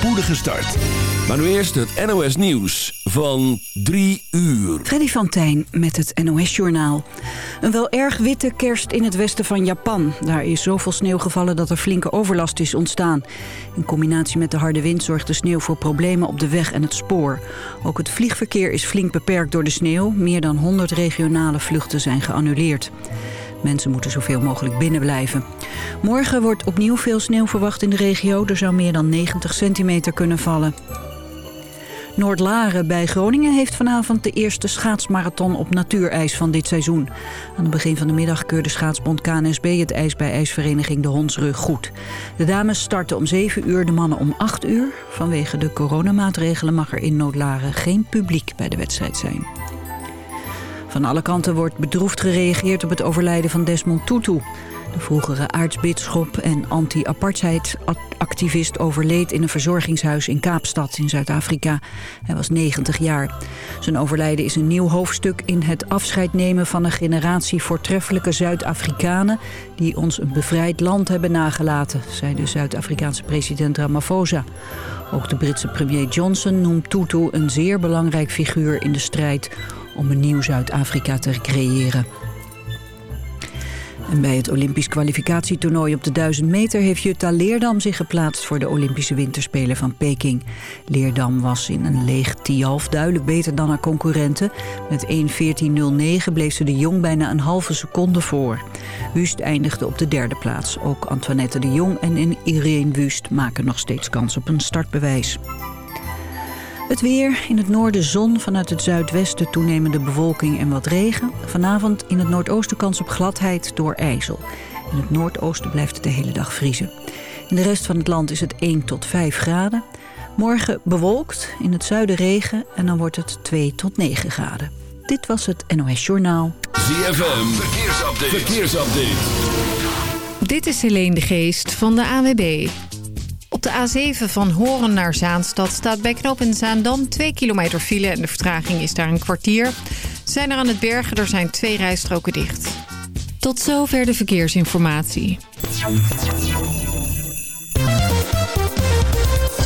spoedige start. Maar nu eerst het NOS Nieuws van 3 uur. Freddy van met het NOS Journaal. Een wel erg witte kerst in het westen van Japan. Daar is zoveel sneeuw gevallen dat er flinke overlast is ontstaan. In combinatie met de harde wind zorgt de sneeuw voor problemen op de weg en het spoor. Ook het vliegverkeer is flink beperkt door de sneeuw. Meer dan 100 regionale vluchten zijn geannuleerd. Mensen moeten zoveel mogelijk binnen blijven. Morgen wordt opnieuw veel sneeuw verwacht in de regio. Er zou meer dan 90 centimeter kunnen vallen. Noordlaren bij Groningen heeft vanavond de eerste schaatsmarathon op natuurijs van dit seizoen. Aan het begin van de middag keurde schaatsbond KNSB het ijs bij ijsvereniging De Hondsrug goed. De dames starten om 7 uur, de mannen om 8 uur. Vanwege de coronamaatregelen mag er in Noordlaren geen publiek bij de wedstrijd zijn. Van alle kanten wordt bedroefd gereageerd op het overlijden van Desmond Tutu. De vroegere aartsbisschop en anti-apartheid-activist overleed in een verzorgingshuis in Kaapstad in Zuid-Afrika. Hij was 90 jaar. Zijn overlijden is een nieuw hoofdstuk in het afscheid nemen van een generatie voortreffelijke Zuid-Afrikanen die ons een bevrijd land hebben nagelaten, zei de Zuid-Afrikaanse president Ramaphosa. Ook de Britse premier Johnson noemt Tutu een zeer belangrijk figuur in de strijd om een nieuw Zuid-Afrika te creëren. En bij het Olympisch kwalificatietoernooi op de 1000 meter... heeft Jutta Leerdam zich geplaatst voor de Olympische Winterspelen van Peking. Leerdam was in een leeg Tialf duidelijk beter dan haar concurrenten. Met 1.14.09 bleef ze de Jong bijna een halve seconde voor. Wust eindigde op de derde plaats. Ook Antoinette de Jong en Irene Wust maken nog steeds kans op een startbewijs. Het weer, in het noorden zon, vanuit het zuidwesten toenemende bewolking en wat regen. Vanavond in het noordoosten kans op gladheid door ijzel. In het noordoosten blijft het de hele dag vriezen. In de rest van het land is het 1 tot 5 graden. Morgen bewolkt, in het zuiden regen en dan wordt het 2 tot 9 graden. Dit was het NOS Journaal. ZFM, verkeersupdate. verkeersupdate. Dit is Helene de Geest van de AWB. Op de A7 van Horen naar Zaanstad staat bij Knoop in Zaandam 2 kilometer file en de vertraging is daar een kwartier. Zijn er aan het bergen, er zijn twee rijstroken dicht. Tot zover de verkeersinformatie.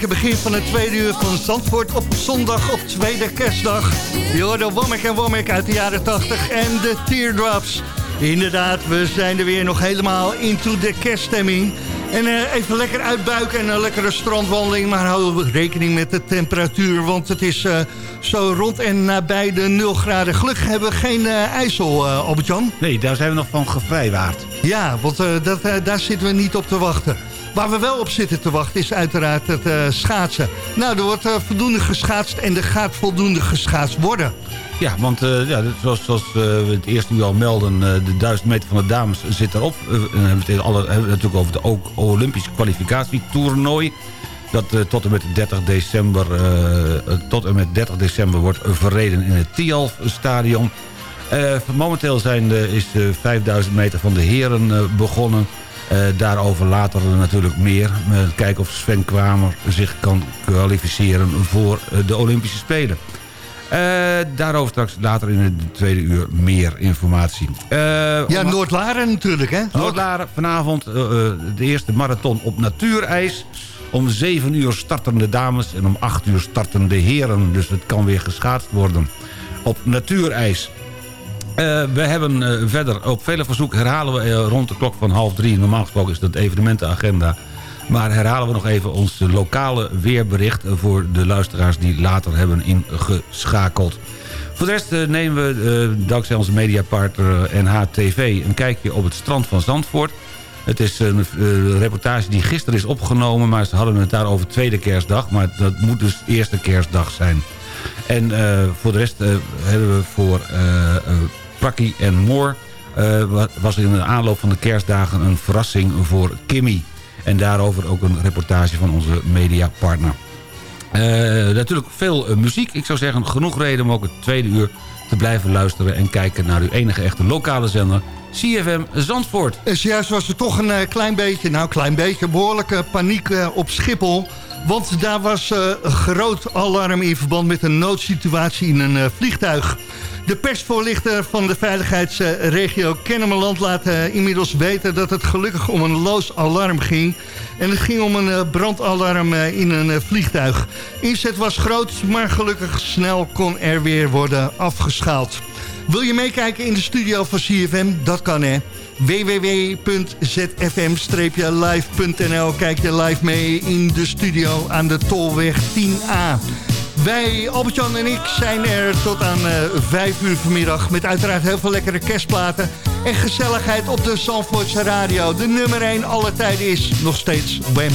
Lekker begin van het tweede uur van Zandvoort op zondag op tweede kerstdag. Je hoorde Wammek en Wammek uit de jaren 80 en de Teardrops. Inderdaad, we zijn er weer nog helemaal into de kerststemming. En eh, even lekker uitbuiken en een lekkere strandwandeling. Maar hou rekening met de temperatuur, want het is eh, zo rond en nabij de 0 graden. Gelukkig hebben we geen uh, ijsel, uh, Albert-Jan. Nee, daar zijn we nog van gevrijwaard. Ja, want dat, daar zitten we niet op te wachten. Waar we wel op zitten te wachten is uiteraard het uh, schaatsen. Nou, er wordt uh, voldoende geschaatst en er gaat voldoende geschaatst worden. Ja, want uh, ja, zoals, we het eerst nu al melden... de 1000 meter van de dames zit erop. hebben we het, hebben het natuurlijk over de Olympische kwalificatietoernooi. Dat tot en met 30 december, tot en met 30 december wordt verreden in het Tialf stadion. momenteel zijn, is de 5000 meter van de heren begonnen... Uh, daarover later natuurlijk meer. Uh, kijken of Sven Kramer zich kan kwalificeren voor uh, de Olympische Spelen. daarover straks later in het tweede uur meer informatie. ja, Noordlaren natuurlijk, hè? Noordlaren, vanavond de eerste marathon op natuurijs. Om 7 uur starten de dames en om 8 uur starten de heren. Dus het kan weer geschaatst worden op natuurijs. Uh, we hebben uh, verder op vele verzoek herhalen we uh, rond de klok van half drie. Normaal gesproken is dat evenementenagenda. Maar herhalen we nog even ons lokale weerbericht... voor de luisteraars die later hebben ingeschakeld. Voor de rest nemen we, dankzij onze mediapartner NHTV... een kijkje op het strand van Zandvoort. Het is een reportage die gisteren is opgenomen... maar ze hadden het daar over tweede kerstdag. Maar dat moet dus eerste kerstdag zijn. En voor de rest hebben we voor Prakkie en Moor... Uh, was in de aanloop van de kerstdagen een verrassing voor Kimmy. En daarover ook een reportage van onze mediapartner. Uh, natuurlijk veel uh, muziek. Ik zou zeggen, genoeg reden om ook het tweede uur te blijven luisteren... en kijken naar uw enige echte lokale zender, CFM Zandvoort. En juist was er toch een klein beetje, nou klein beetje, behoorlijke paniek op Schiphol... Want daar was uh, groot alarm in verband met een noodsituatie in een vliegtuig. De persvoorlichter van de veiligheidsregio Kennemerland laat inmiddels weten dat het gelukkig om een loos alarm ging. En het ging om een brandalarm in een vliegtuig. Inzet was groot, maar gelukkig snel kon er weer worden afgeschaald. Wil je meekijken in de studio van CFM? Dat kan hè www.zfm-live.nl Kijk je live mee in de studio aan de Tolweg 10A. Wij, Albert-Jan en ik, zijn er tot aan uh, 5 uur vanmiddag... met uiteraard heel veel lekkere kerstplaten... en gezelligheid op de Zandvoortse radio. De nummer 1 alle tijden is nog steeds Wem.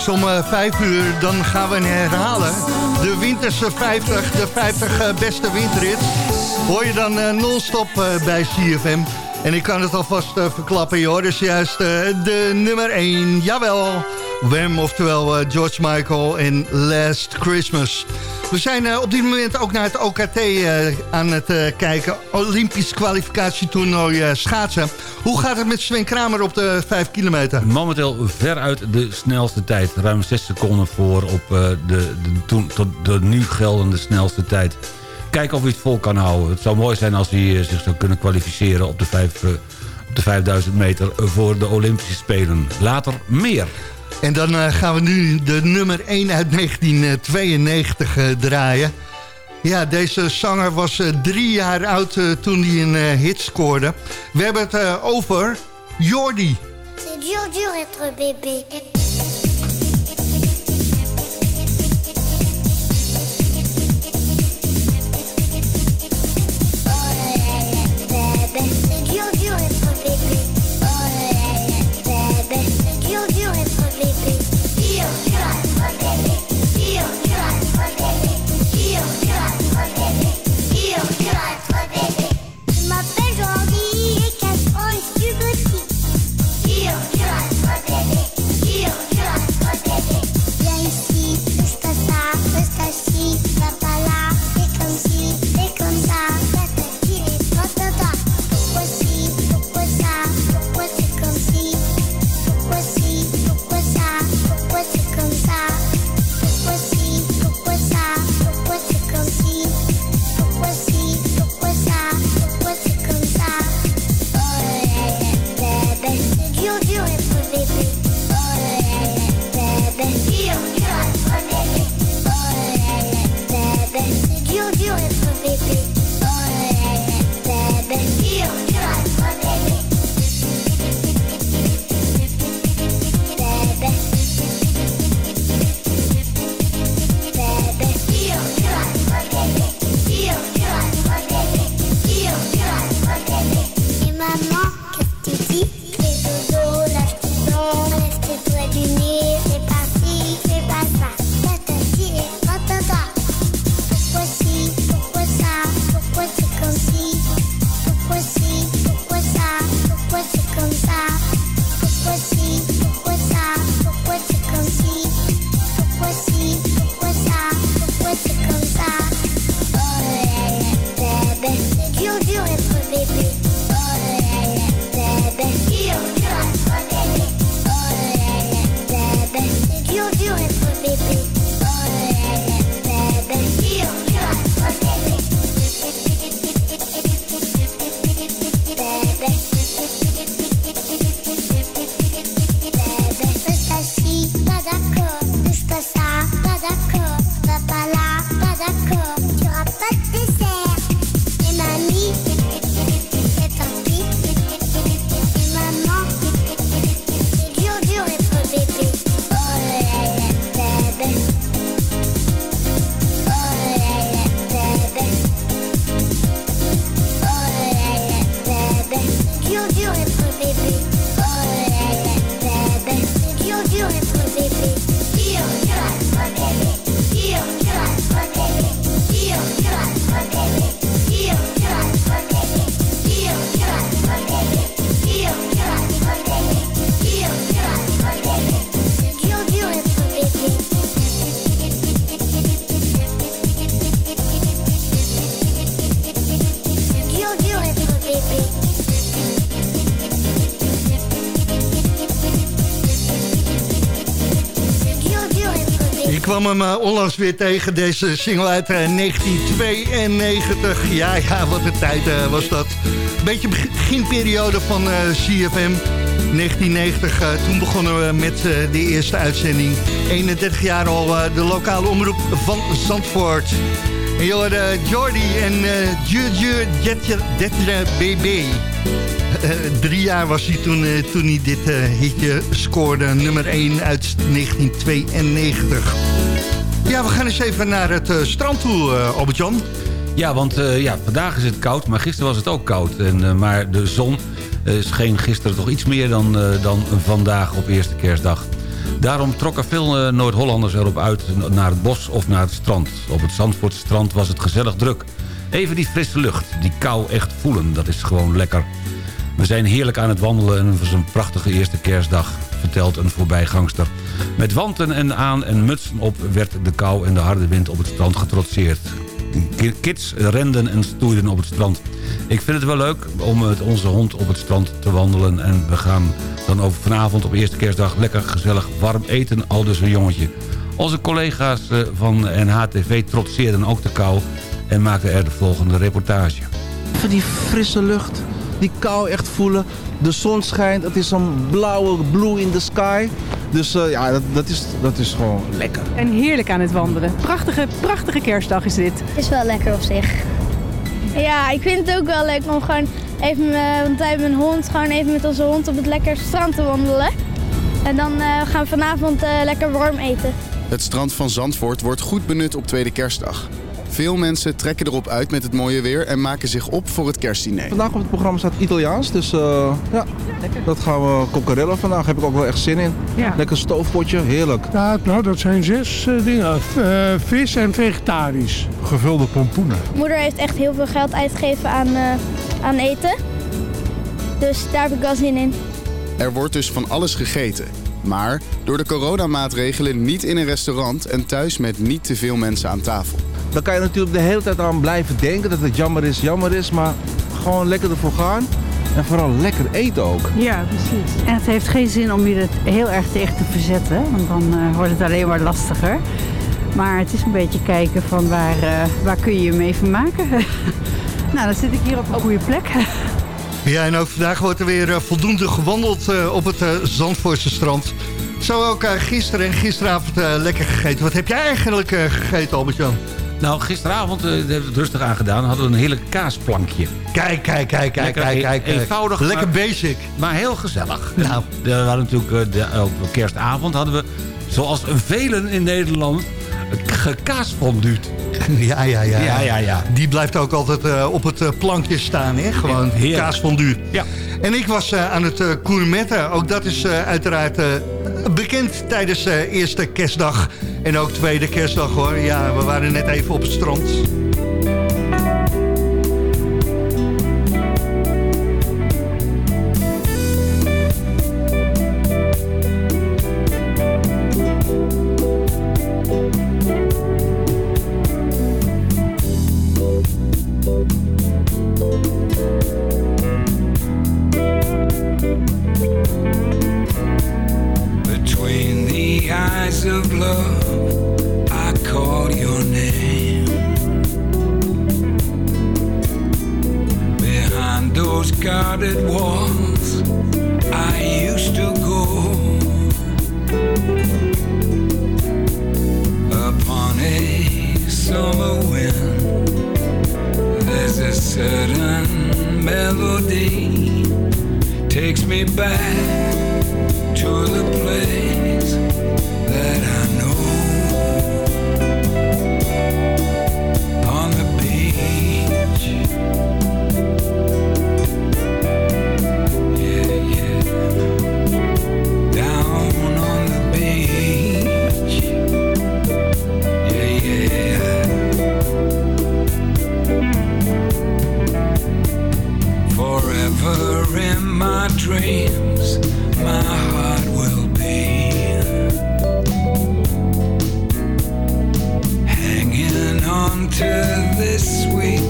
straks om eh, 5 uur, dan gaan we herhalen. De winterse 50, de 50 eh, beste winterrit. Hoor je dan eh, non-stop bij CFM. En ik kan het alvast verklappen, joh. Dus juist de nummer 1, jawel. Wem oftewel eh, George Michael in Last Christmas. We zijn eh, op dit moment ook naar het OKT eh, aan het kijken. Olympisch kwalificatietoernooi schaatsen. Hoe gaat het met Sven Kramer op de 5 kilometer? Momenteel veruit de snelste tijd. Ruim 6 seconden voor op de, de, tot de nu geldende snelste tijd. Kijken of hij het vol kan houden. Het zou mooi zijn als hij zich zou kunnen kwalificeren op de 5 de 5000 meter voor de Olympische Spelen. Later meer. En dan eh, gaan we nu de nummer 1 uit 1992 eh, draaien. Ja, deze zanger was eh, drie jaar oud toen hij een hit scoorde. We hebben het over Jordi. C'est dur, dur être bébé. Kwam uh, onlangs weer tegen, deze single uit uh, 1992. Ja, ja, wat een tijd uh, was dat. Beetje beginperiode van CFM. 1990, toen begonnen we met de eerste uitzending. 31 jaar al de lokale omroep van Zandvoort. En je hoorde Jordi en Juju Detre BB. Drie jaar was hij toen, toen hij dit hitje scoorde. Nummer 1 uit 1992. Ja, we gaan eens even naar het strand toe, Albert-Jan. Ja, want ja, vandaag is het koud, maar gisteren was het ook koud. En, maar de zon scheen gisteren toch iets meer dan, dan vandaag op eerste kerstdag. Daarom trokken veel Noord-Hollanders erop uit naar het bos of naar het strand. Op het Zandvoortse strand was het gezellig druk. Even die frisse lucht, die kou echt voelen, dat is gewoon lekker. We zijn heerlijk aan het wandelen en het was een prachtige eerste kerstdag, vertelt een voorbijgangster. Met wanten en aan en mutsen op werd de kou en de harde wind op het strand getrotseerd. Kids renden en stoeiden op het strand. Ik vind het wel leuk om met onze hond op het strand te wandelen... en we gaan dan over vanavond op eerste kerstdag lekker gezellig warm eten, al dus een jongetje. Onze collega's eh, van NHTV trotseerden ook de kou en maakten er de volgende reportage. Voor die frisse lucht die kou echt voelen. De zon schijnt, het is een blauwe blue in the sky. Dus uh, ja, dat, dat, is, dat is gewoon lekker. En heerlijk aan het wandelen. Prachtige, prachtige kerstdag is dit. Is wel lekker op zich. Ja, ik vind het ook wel leuk om gewoon even, uh, want wij hebben een hond, gewoon even met onze hond op het lekker strand te wandelen. En dan uh, gaan we vanavond lekker warm eten. Het strand van Zandvoort wordt goed benut op tweede kerstdag. Veel mensen trekken erop uit met het mooie weer en maken zich op voor het kerstdiner. Vandaag op het programma staat Italiaans, dus uh, ja, dat gaan we coccarello vandaag. Heb ik ook wel echt zin in. Ja. Lekker stoofpotje, heerlijk. Ja, nou, dat zijn zes uh, dingen. Uh, vis en vegetarisch. Gevulde pompoenen. Moeder heeft echt heel veel geld uitgegeven aan, aan eten. Dus daar heb ik wel zin in. Er wordt dus van alles gegeten. Maar door de coronamaatregelen niet in een restaurant en thuis met niet te veel mensen aan tafel. Dan kan je natuurlijk de hele tijd aan blijven denken dat het jammer is, jammer is. Maar gewoon lekker ervoor gaan. En vooral lekker eten ook. Ja, precies. En het heeft geen zin om je er heel erg tegen te verzetten. Want dan uh, wordt het alleen maar lastiger. Maar het is een beetje kijken van waar, uh, waar kun je je mee vermaken. nou, dan zit ik hier op een goede plek. Ja, en ook vandaag wordt er weer uh, voldoende gewandeld op het Zandvoortse strand. Zo ook gisteren en gisteravond lekker gegeten. Wat heb jij eigenlijk gegeten, Albert-Jan? Nou, gisteravond, uh, hebben we het rustig aangedaan, hadden we een hele kaasplankje. Kijk, kijk, kijk, kijk, kijk, kijk. Eenvoudig. Lekker basic. Maar heel gezellig. Nou. We hadden natuurlijk, uh, de, op kerstavond hadden we, zoals velen in Nederland, gekaasfonduut. Ja, ja, ja, ja. ja, ja, Die blijft ook altijd uh, op het plankje staan, hè? Gewoon ja, kaasfondue. Ja. En ik was uh, aan het uh, gourmetten. Ook dat is uiteraard bekend tijdens eerste kerstdag. En ook tweede kerstdag hoor. Ja, we waren net even op het strand. to this sweet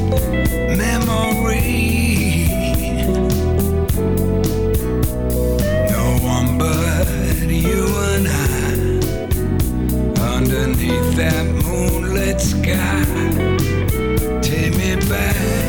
memory. No one but you and I underneath that moonlit sky. Take me back.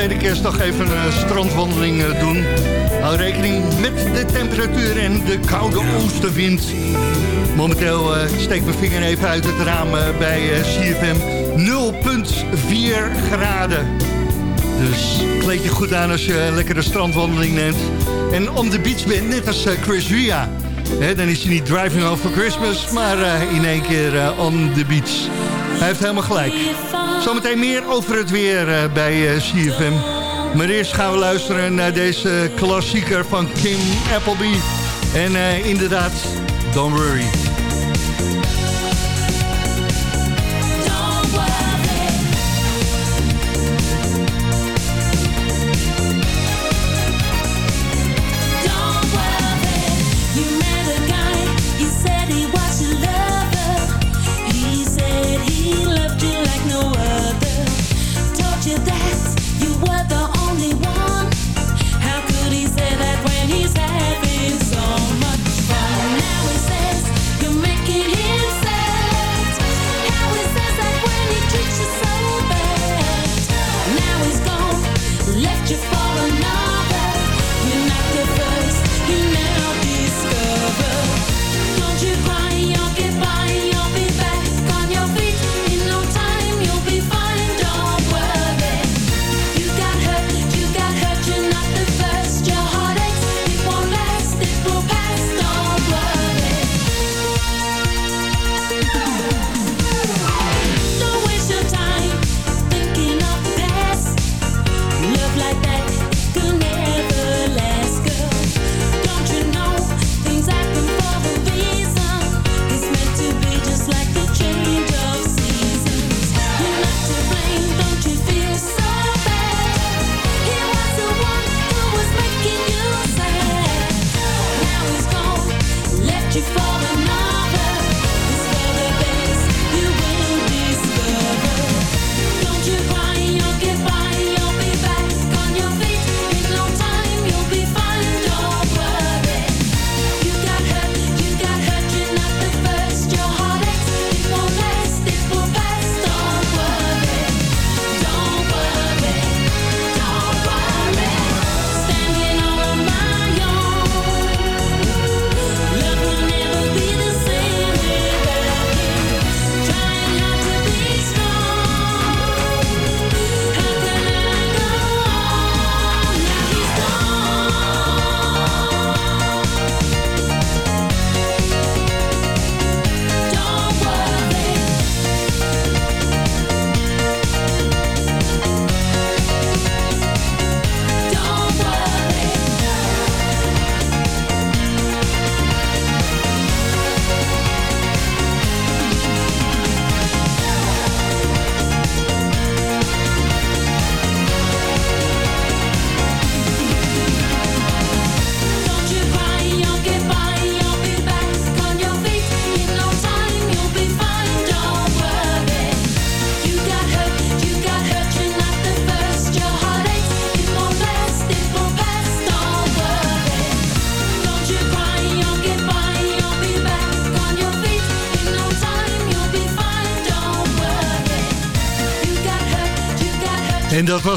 Tweede kerstdag even een eh, strandwandeling eh, doen. Hou rekening met de temperatuur en de koude oostenwind. Momenteel eh, steek mijn vinger even uit het raam bij CFM. 0,4 graden. Dus kleed je goed aan als je een lekkere strandwandeling neemt. En on the beach bent, net als Chris Ria. Dan is hij niet driving over Christmas, maar in één keer on the beach. Hij heeft helemaal gelijk. Zometeen meer over het weer eh, bij eh, CFM. Maar eerst gaan we luisteren naar deze klassieker van Kim Appleby. En eh, inderdaad, don't worry.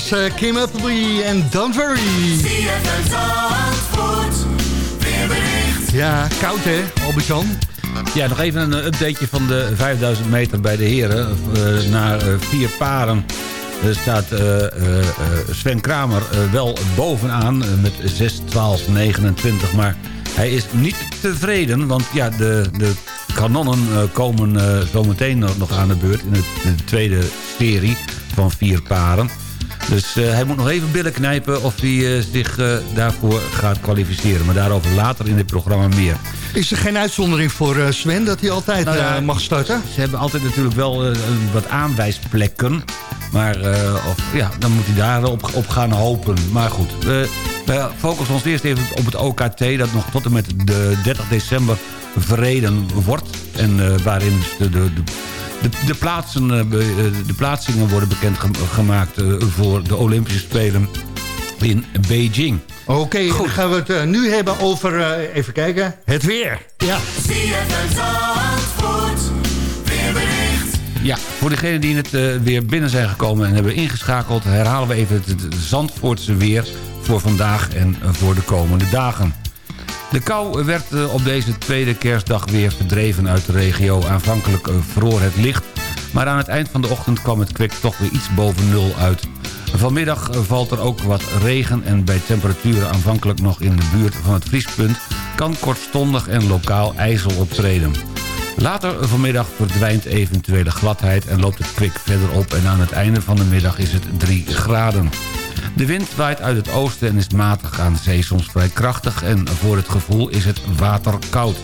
Was eh, Kim Appleby en weerbericht. Ja, koud hè, Albert-Jan? Ja, nog even een updateje van de 5000 meter bij de heren. Uh, na uh, vier paren uh, staat Sven Kramer wel bovenaan met 6, 12, 29. Maar hij is niet tevreden, want ja, de, de kanonnen komen zometeen nog, aan de beurt... in, in de tweede serie van vier paren. Dus uh, hij moet nog even billen knijpen of hij uh, zich uh, daarvoor gaat kwalificeren. Maar daarover later in dit programma meer. Is er geen uitzondering voor Sven dat hij altijd nou ja, mag starten? Ze hebben altijd natuurlijk wel wat aanwijsplekken. Maar of, ja, dan moet hij daarop op gaan hopen. Maar goed, we focussen ons eerst even op het OKT... dat nog tot en met de 30 december verreden wordt. En waarin de, de, de de, de, plaatsen, de plaatsingen worden bekendgemaakt voor de Olympische Spelen in Beijing. Oké, okay, dan gaan we het nu hebben over, even kijken, het weer. Ja. Ja, voor degenen die het uh, weer binnen zijn gekomen en hebben ingeschakeld... herhalen we even het, het Zandvoortse weer voor vandaag en voor de komende dagen. De kou werd eh, op deze tweede kerstdag weer verdreven uit de regio. Aanvankelijk eh, vroor het licht, maar aan het eind van de ochtend kwam het kwik toch weer iets boven nul uit. Vanmiddag eh, valt er ook wat regen en bij temperaturen aanvankelijk nog in de buurt van het vriespunt... kan kortstondig en lokaal ijzel optreden. Later vanmiddag verdwijnt eventuele gladheid en loopt het kwik verder op... en aan het einde van de middag is het 3 graden. De wind waait uit het oosten en is matig aan de zee soms vrij krachtig... en voor het gevoel is het waterkoud.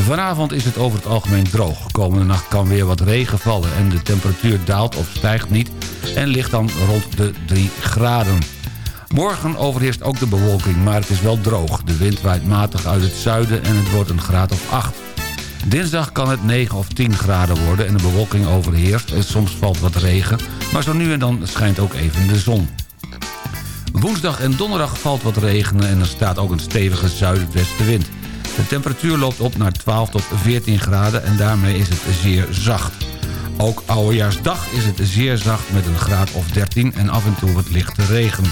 Vanavond is het over het algemeen droog. Komende nacht kan weer wat regen vallen en de temperatuur daalt of stijgt niet... en ligt dan rond de 3 graden. Morgen overheerst ook de bewolking, maar het is wel droog. De wind waait matig uit het zuiden en het wordt een graad of 8. Dinsdag kan het 9 of 10 graden worden en de bewolking overheerst. Soms valt wat regen, maar zo nu en dan schijnt ook even de zon. Woensdag en donderdag valt wat regen en er staat ook een stevige zuidwestenwind. De temperatuur loopt op naar 12 tot 14 graden en daarmee is het zeer zacht. Ook oudejaarsdag is het zeer zacht met een graad of 13 en af en toe wat lichte regen.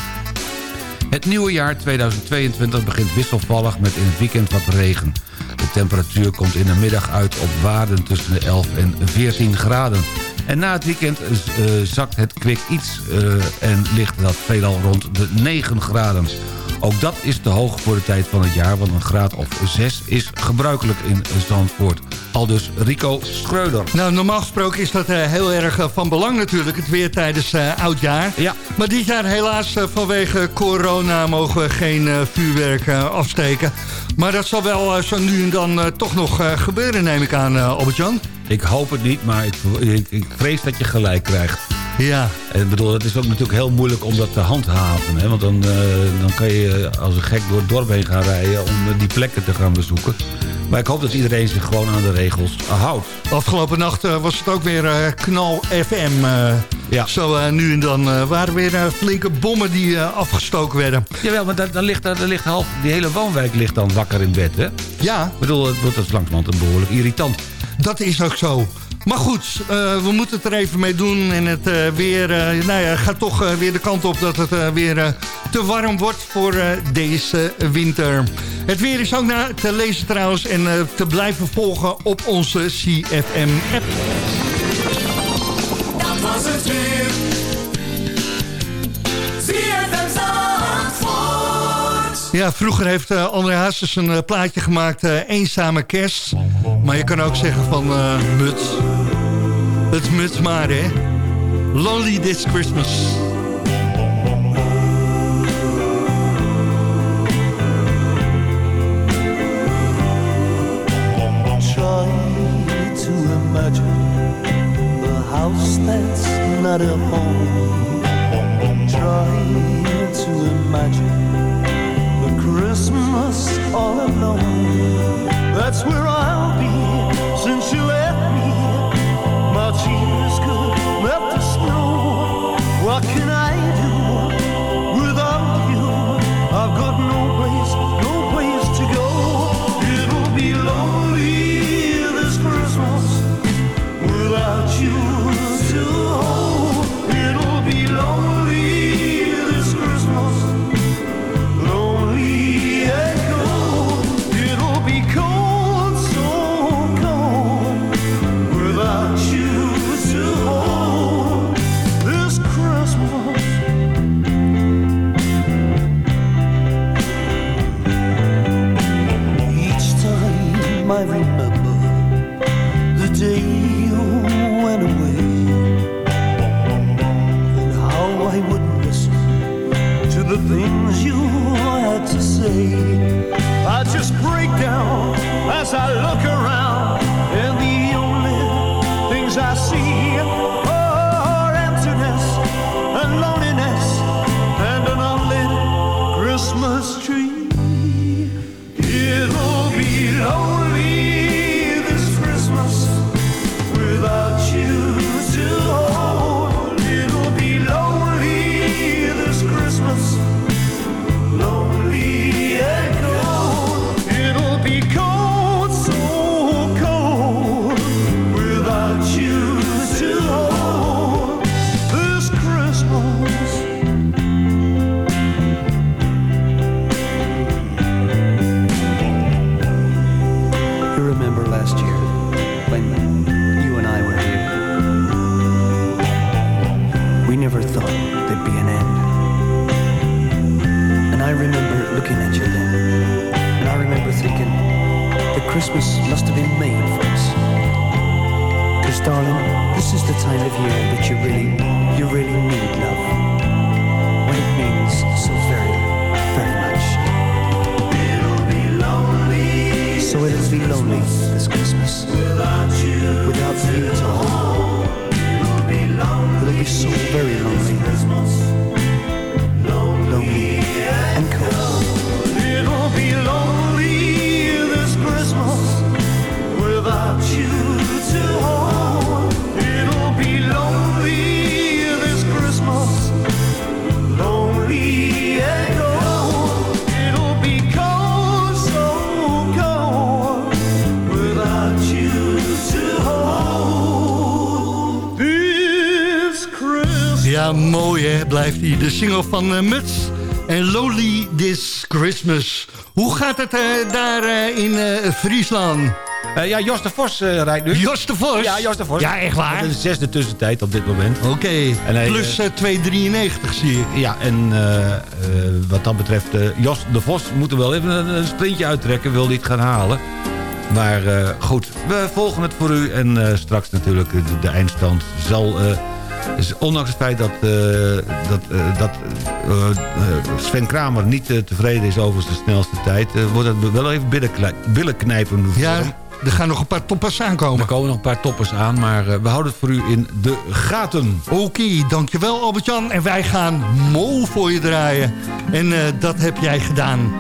Het nieuwe jaar 2022 begint wisselvallig met in het weekend wat regen. De temperatuur komt in de middag uit op waarden tussen de 11 en 14 graden. En na het weekend uh, zakt het kwik iets uh, en ligt dat veelal rond de 9 graden. Ook dat is te hoog voor de tijd van het jaar, want een graad of 6 is gebruikelijk in Zandvoort. Al dus Rico Schreuder. Nou, normaal gesproken is dat uh, heel erg uh, van belang natuurlijk, het weer tijdens uh, oudjaar. Ja. Maar dit jaar helaas vanwege corona mogen we geen vuurwerk afsteken. Maar dat zal wel zo nu en dan toch nog gebeuren, neem ik aan, Albert-Jan. Ik hoop het niet, maar ik, ik, ik, vrees dat je gelijk krijgt. Ja. En ik bedoel, het is ook natuurlijk heel moeilijk om dat te handhaven. Hè? Want dan, uh, dan kan je als een gek door het dorp heen gaan rijden... om die plekken te gaan bezoeken. Maar ik hoop dat iedereen zich gewoon aan de regels houdt. Afgelopen nacht uh, was het ook weer knal FM. ja. Zo nu en dan waren weer flinke bommen die afgestoken werden. Jawel, maar dan ligt, daar ligt half, die hele woonwijk ligt dan wakker in bed, hè? Ja. Ik bedoel, het wordt als langzamerhand een behoorlijk irritant. Dat is ook zo. Maar goed, uh, we moeten het er even mee doen. En het uh, weer uh, nou ja, gaat toch weer de kant op dat het weer te warm wordt voor deze winter. Het weer is ook naar te lezen trouwens en te blijven volgen op onze CFM-app. Dat was het weer. Ja, vroeger heeft uh, André Hazes een uh, plaatje gemaakt, uh, Eenzame Kerst. Maar je kan ook zeggen van Mut. Het Mut maar, hè. Lonely This Christmas. Try to imagine a house that's not a home. Try to imagine the Christmas all alone. That's where I'll be watching the snow walking So it'll be lonely this Christmas without you, without you to hold. It'll be lonely. It'll be so very lonely, lonely Ja, mooi hè, blijft hij. De single van eh, Muts en Lonely This Christmas. Hoe gaat het eh, daar eh, in Friesland? Ja, Jos de Vos rijdt nu. Jos de Vos? Ja, Jos de Vos. Ja, echt waar? Dat is de zesde tussentijd op dit moment. Oké, plus eh, eh, 2,93 zie ik. Ja, en wat dat betreft, Jos de Vos moet er wel even een, een sprintje uittrekken, wil hij het gaan halen. Maar goed, we volgen het voor u en straks natuurlijk de, de eindstand zal... dus ondanks het feit dat, eh, dat, eh, dat eh, Sven Kramer niet tevreden is over zijn snelste tijd... wordt het wel even billenklei- billen knijpen voor Ja, er gaan nog een paar toppers aankomen. Er komen nog een paar toppers aan, maar eh, we houden het voor u in de gaten. Oké, dankjewel Albert-Jan. En wij gaan Mo voor je draaien. En eh, dat heb jij gedaan.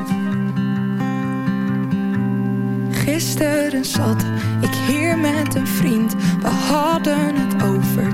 Gisteren zat ik hier met een vriend. We hadden het over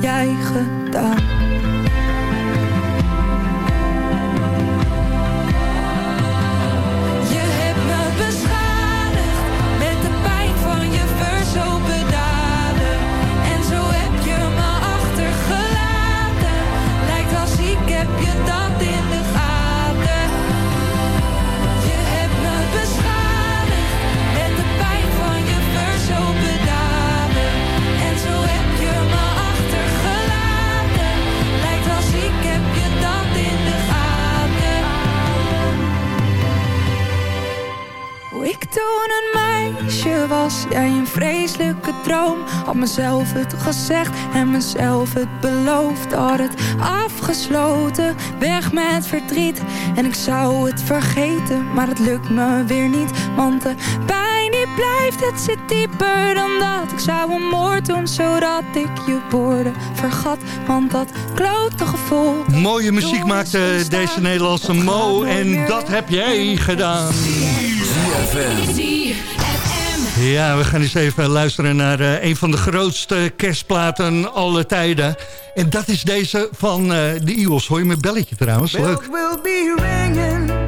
jij gedaan. Mezelf het gezegd en mezelf het beloofd Had het afgesloten, weg met verdriet. En ik zou het vergeten, maar het lukt me weer niet. Want de pijn die blijft, het zit dieper dan dat. Ik zou een moord doen, zodat ik je woorden vergat. Want dat klote gevoel Mooie muziek maakt eh, deze Nederlandse Mo. En dat heb jij gedaan. Ja, we gaan eens even luisteren naar eh, een van de grootste kerstplaten alle tijden. En dat is deze van eh, de Eagles. Hoor je mijn belletje trouwens? Leuk. will be ringing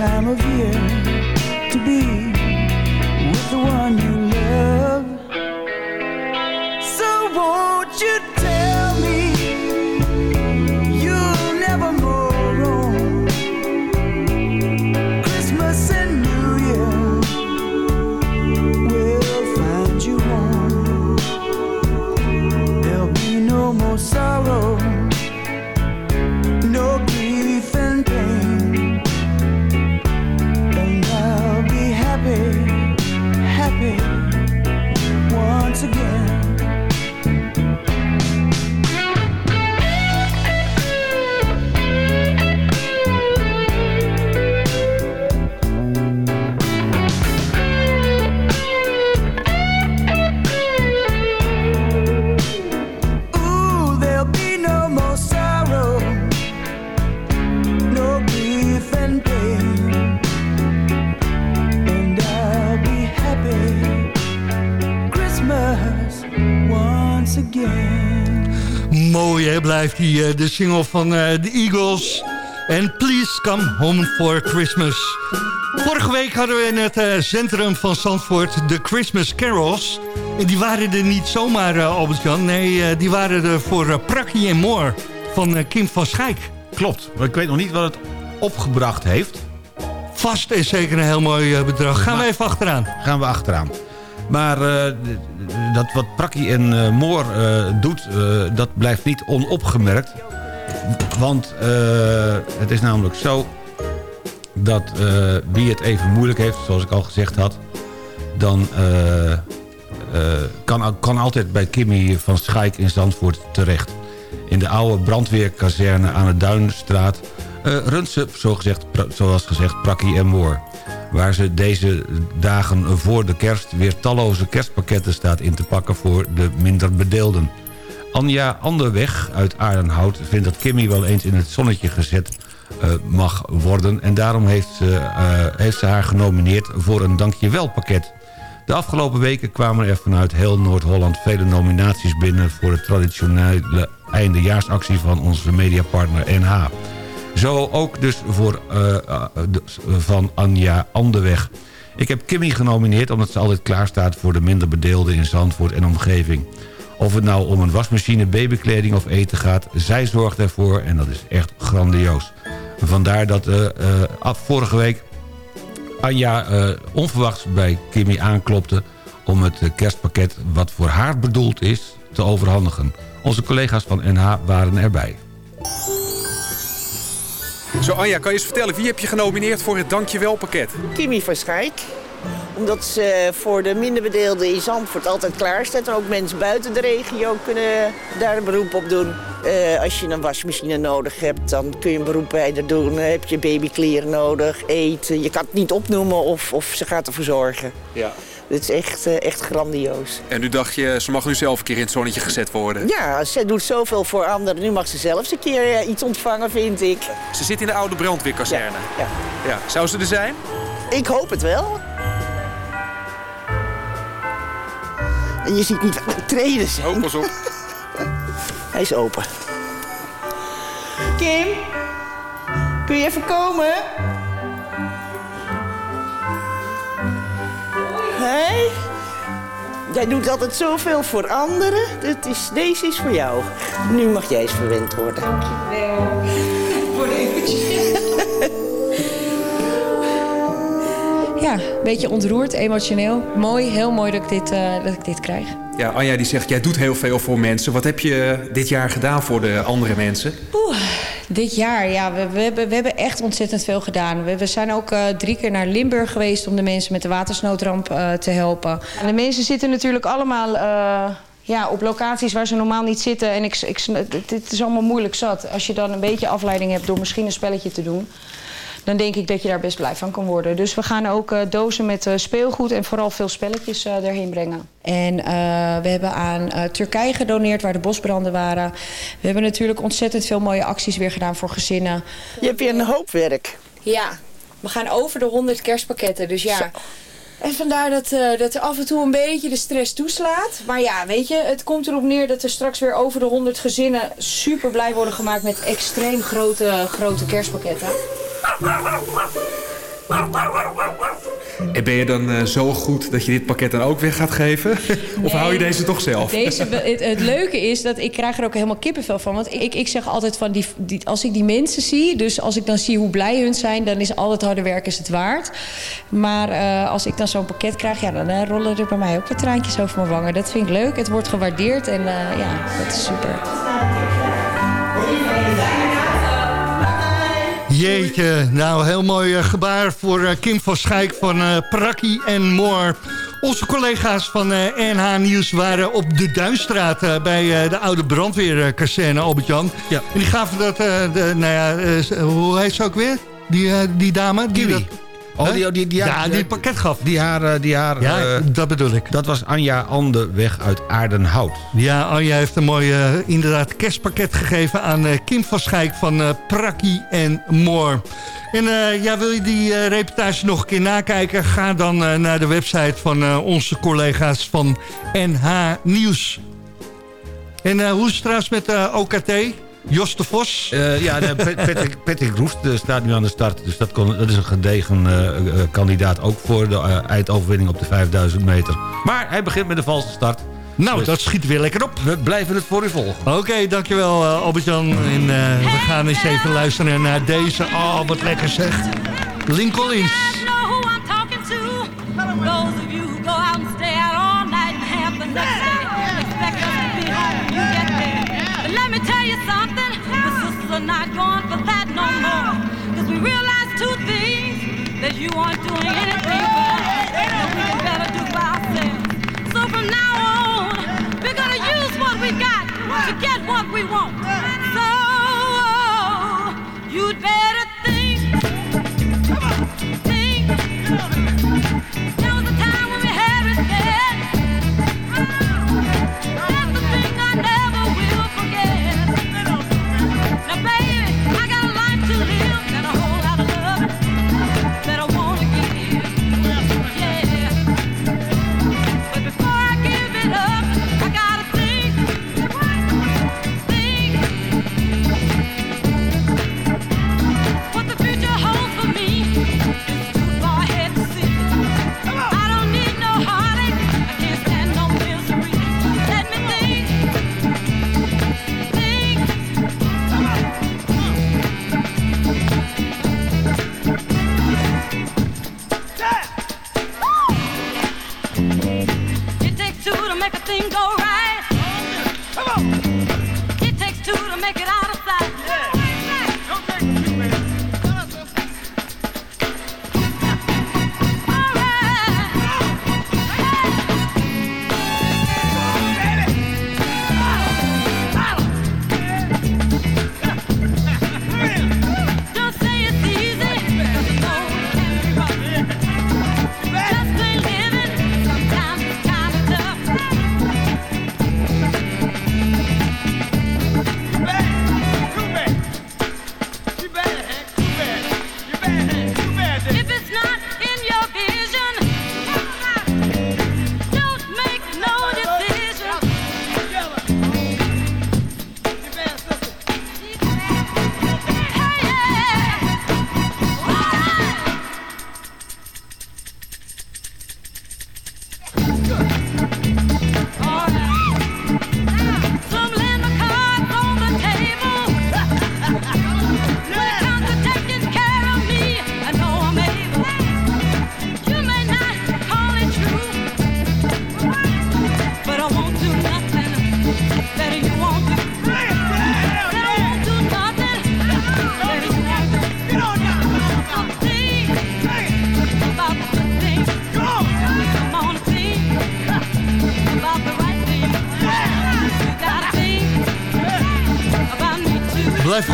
Time of year to be once again. Mooi hè, blijft die eh, de single van eh, de Eagles. En Please Come Home for Christmas. Vorige week hadden we in het eh, centrum van Zandvoort de Christmas Carols. En die waren er niet zomaar, Albert-Jan. Nee, eh, die waren er voor uh, Prakkie en Moore van eh, Kim van Schijk. Klopt, maar ik weet nog niet wat het opgebracht heeft. Vast en zeker een heel mooi bedrag. Gaan we even achteraan. Gaan we achteraan. Maar eh, dat wat Prakkie en eh, Moor eh, doet, eh, dat blijft niet onopgemerkt. Want het is namelijk zo dat wie het even moeilijk heeft, zoals ik al gezegd had... dan kan, kan altijd bij Kimmy van Schaik in Zandvoort terecht. In de oude brandweerkazerne aan de Duinstraat... runt ze, zo gezegd, zoals gezegd, Prakkie en Moor waar ze deze dagen voor de kerst weer talloze kerstpakketten staat in te pakken voor de minder bedeelden. Anja Anderweg uit Aardenhout vindt dat Kimmy wel eens in het zonnetje gezet eh, mag worden... en daarom heeft ze, eh, heeft ze haar genomineerd voor een dankjewelpakket. De afgelopen weken kwamen er vanuit heel Noord-Holland vele nominaties binnen... voor de traditionele eindejaarsactie van onze mediapartner NH. Zo ook dus voor eh, eh, de- van Anja Anderweg. Ik heb Kimmy genomineerd omdat ze altijd klaar staat... voor de minder bedeelden in Zandvoort en omgeving. Of het nou om een wasmachine, babykleding of eten gaat... zij zorgt ervoor en dat is echt grandioos. Vandaar dat eh, eh, af vorige week Anja eh, onverwachts bij Kimmy aanklopte... om het eh, kerstpakket wat voor haar bedoeld is te overhandigen. Onze collega's van NH waren erbij. Zo Anja, kan je eens vertellen, wie heb je genomineerd voor het Dankjewel pakket? Kimmy van Schijk. Omdat ze voor de minder bedeelden in Zandvoort altijd klaar staat. En ook mensen buiten de regio kunnen daar een beroep op doen. Eh, als je een wasmachine nodig hebt, dan kun je een beroep bij haar doen. Dan heb je babykleren nodig, eten. Je kan het niet opnoemen of, of ze gaat ervoor zorgen. Ja. Het is echt, eh, echt grandioos. En nu dacht je, ze mag nu zelf een keer in het zonnetje gezet worden. Ja, ze doet zoveel voor anderen. Nu mag ze zelf eens een keer eh, iets ontvangen, vind ik. Ze zit in de oude brandweerkazerne. Ja. ja. Zou ze er zijn? Ik hoop het wel. En je ziet niet wat de treden zijn. Oh, pas op. Hij is open. Kim, kun je even komen? Hé? Jij doet altijd zoveel voor anderen. Dit is, deze is voor jou. Nu mag jij eens verwend worden. Dankjewel. Voor de Ja, een beetje ontroerd, emotioneel. Mooi, heel mooi dat ik dit, eh, dat ik dit krijg. Ja, Anja die zegt, jij doet heel veel voor mensen. Wat heb je dit jaar gedaan voor de andere mensen? Oeh, dit jaar, ja, we, hebben, we hebben echt ontzettend veel gedaan. We, zijn ook eh, drie keer naar Limburg geweest om de mensen met de watersnoodramp eh, te helpen. En de mensen zitten natuurlijk allemaal eh, ja, op locaties waar ze normaal niet zitten. En ik, ik, dit is allemaal moeilijk zat. Als je dan een beetje afleiding hebt door misschien een spelletje te doen dan denk ik dat je daar best blij van kan worden. Dus we gaan ook eh, dozen met eh, speelgoed en vooral veel spelletjes uh, erheen brengen. En we hebben aan Turkije gedoneerd, waar de bosbranden waren. We hebben natuurlijk ontzettend veel mooie acties weer gedaan voor gezinnen. Je hebt weer een hoop werk. Ja, we gaan over de 100 kerstpakketten, dus ja... En vandaar dat, uh, dat er af en toe een beetje de stress toeslaat. Maar ja, weet je, het komt erop neer dat er straks weer over de 100 gezinnen super blij worden gemaakt met extreem grote, grote kerstpakketten. En ben je dan uh, zo goed dat je dit pakket dan ook weer gaat geven? of hou je deze toch zelf? Deze, het, het, leuke is dat ik krijg er ook helemaal kippenvel van. Want ik, ik zeg altijd van, die, die, als ik die mensen zie... dus als ik dan zie hoe blij hun zijn... dan is al het harde werk is het waard. Maar uh, als ik dan zo'n pakket krijg... ja, dan uh, rollen er bij mij ook wat traantjes over mijn wangen. Dat vind ik leuk. Het wordt gewaardeerd en ja, dat is super. Jeetje, nou heel mooi uh, gebaar voor uh, Kim van Schijk van uh, Prakkie en Moor. Onze collega's van NH Nieuws waren op de Duinstraat bij de oude brandweerkazerne, Albert-Jan. Ja. En die gaven dat, de, nou ja, hoe heet ze ook weer? Die, die dame? Die Kiwi. Oh, die, die, die, ja, die pakket gaf. Die haar, die haar, ja, uh, dat bedoel ik. Dat was Anja Andeweg uit Aardenhout. Ja, Anja heeft een mooi uh, inderdaad kerstpakket gegeven aan uh, Kim van Schijk van Prakkie en Moor. En ja, wil je die reportage nog een keer nakijken? Ga dan naar de website van onze collega's van NH Nieuws. En hoe is het trouwens met OKT? Jos de Vos? Uh, ja, Patrick, Patrick Roest uh, staat nu aan de start. Dus dat, kon, dat is een gedegen uh, kandidaat ook voor de eindoverwinning op de 5000 meter. Maar hij begint met een valse start. Nou, dus dat schiet weer lekker op. We blijven het voor u volgen. Oké, okay, dankjewel Albert-Jan. En we gaan eens even luisteren naar deze. Oh, wat lekker zegt. Lincoln Lins. not going for that no more. Cause we realized two things that you aren't doing anything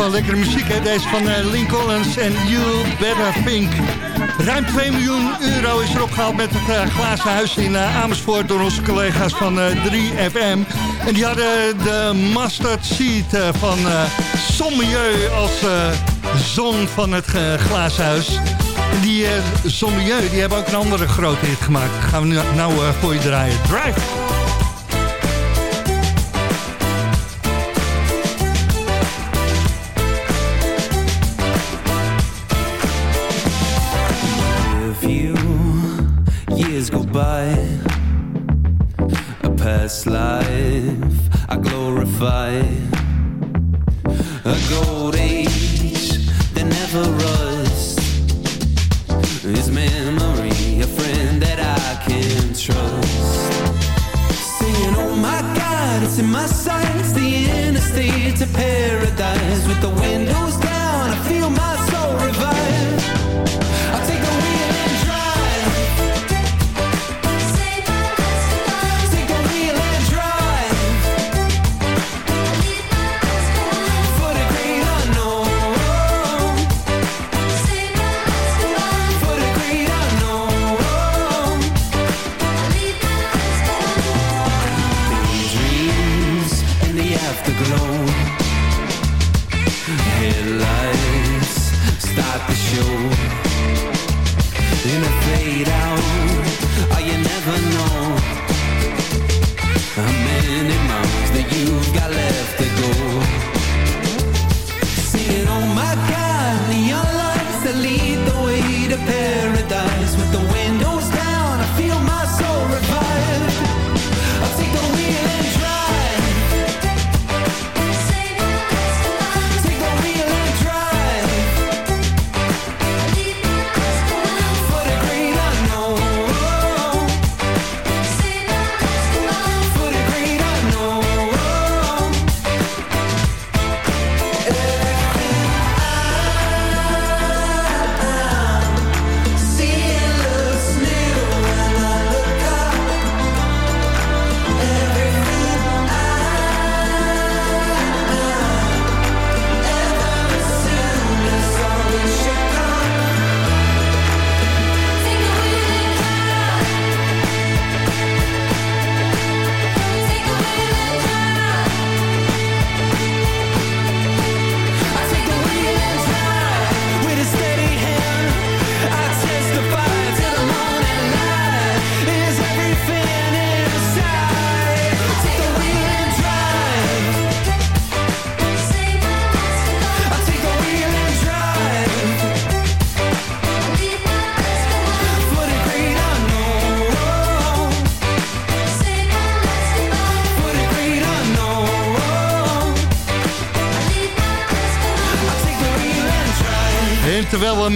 gewoon lekkere muziek, hè? Deze van eh, Link Collins en You Better Think. Ruim 2 miljoen euro is er opgehaald met het eh, glazen huis in eh, Amersfoort... door onze collega's van eh, 3FM. En die hadden de mustard seed van uh, Sommieu als zon van het eh, glazen huis. En die uh, Sommieu, die hebben ook een andere grote hit gemaakt. gaan we nu nou voor je draaien. Drive!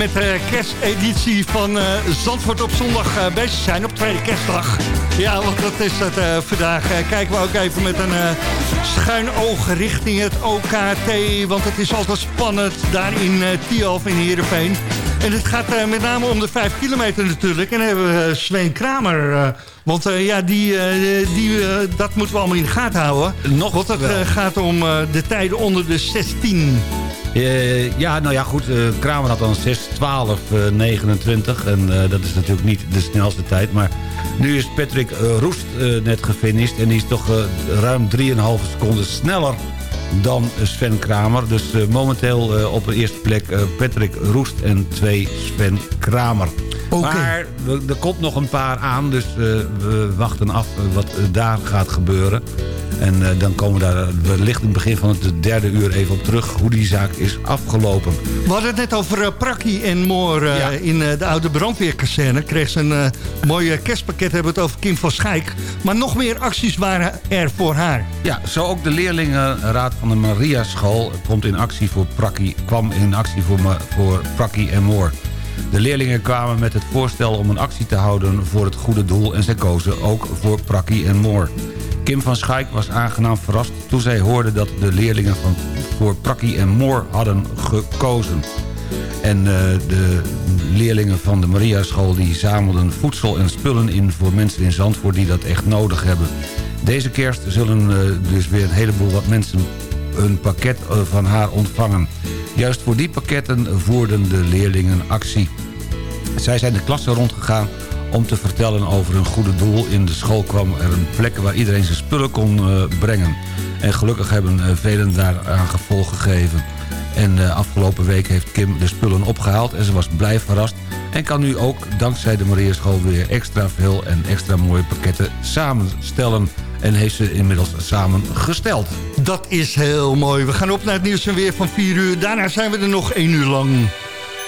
Met de kersteditie van eh, Zandvoort op zondag eh, bezig zijn, op tweede kerstdag. Ja, want dat is het eh, vandaag. Eh, kijken we ook even met een eh, schuin oog richting het OKT. Want het is altijd spannend daar in eh Tialf in Heerenveen. En het gaat eh, met name om de 5 kilometer natuurlijk. En dan hebben we eh, Sven Kramer. eh, want eh, ja, die, eh, die, eh, dat moeten we allemaal in de gaten houden. Nog want het eh, gaat om eh, de tijden onder de 16. Eh, ja, nou ja, goed. eh, Kramer had dan 6, 12, eh, 29. En eh, dat is natuurlijk niet de snelste tijd. Maar nu is Patrick Roest net gefinished. En die is toch ruim 3,5 seconden sneller dan Sven Kramer. Dus momenteel op de eerste plek Patrick Roest en 2 Sven Kramer. Maar er, komt nog een paar aan, dus eh, we wachten af eh, wat eh, daar gaat gebeuren. En dan komen we daar wellicht in het begin van het derde uur even op terug... hoe die zaak is afgelopen. We hadden het net over Prakkie en Moor in de oude brandweerkazerne. Kreeg ze een uh, mooi kerstpakket, hebben we het over Kim van Schijk. Maar nog meer acties waren er voor haar. Ja, zo ook de leerlingenraad van de Maria School komt in actie voor Prakkie, kwam in actie voor, voor Prakkie en Moor. De leerlingen kwamen met het voorstel om een actie te houden voor het goede doel... en zij kozen ook voor Prakkie en Moor. Kim van Schaik was aangenaam verrast toen zij hoorde dat de leerlingen van, voor Prakkie en Moor hadden gekozen. En eh, de leerlingen van de Maria School die zamelden voedsel en spullen in voor mensen in Zandvoort die dat echt nodig hebben. Deze kerst zullen eh, dus weer een heleboel wat mensen een pakket eh, van haar ontvangen. Juist voor die pakketten voerden de leerlingen actie. Zij zijn de klassen rondgegaan om te vertellen over hun goede doel. In de school kwam er een plek waar iedereen zijn spullen kon eh, brengen. En gelukkig hebben eh, velen velen daaraan gevolg gegeven. En eh, afgelopen week heeft Kim de spullen opgehaald en ze was blij verrast... en kan nu ook dankzij de Mariënschool weer extra veel en extra mooie pakketten samenstellen en heeft ze inmiddels samengesteld. Dat is heel mooi. We gaan op naar het nieuws en weer van 4 uur. Daarna zijn we er nog 1 uur lang.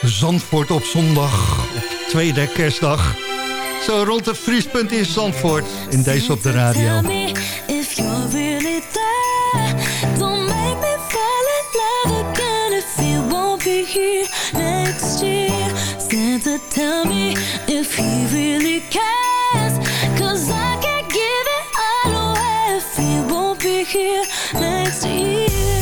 Zandvoort op zondag, tweede kerstdag. Zo rond het vriespunt in Zandvoort, in deze op de radio. Santa, tell me if he really cares here next year.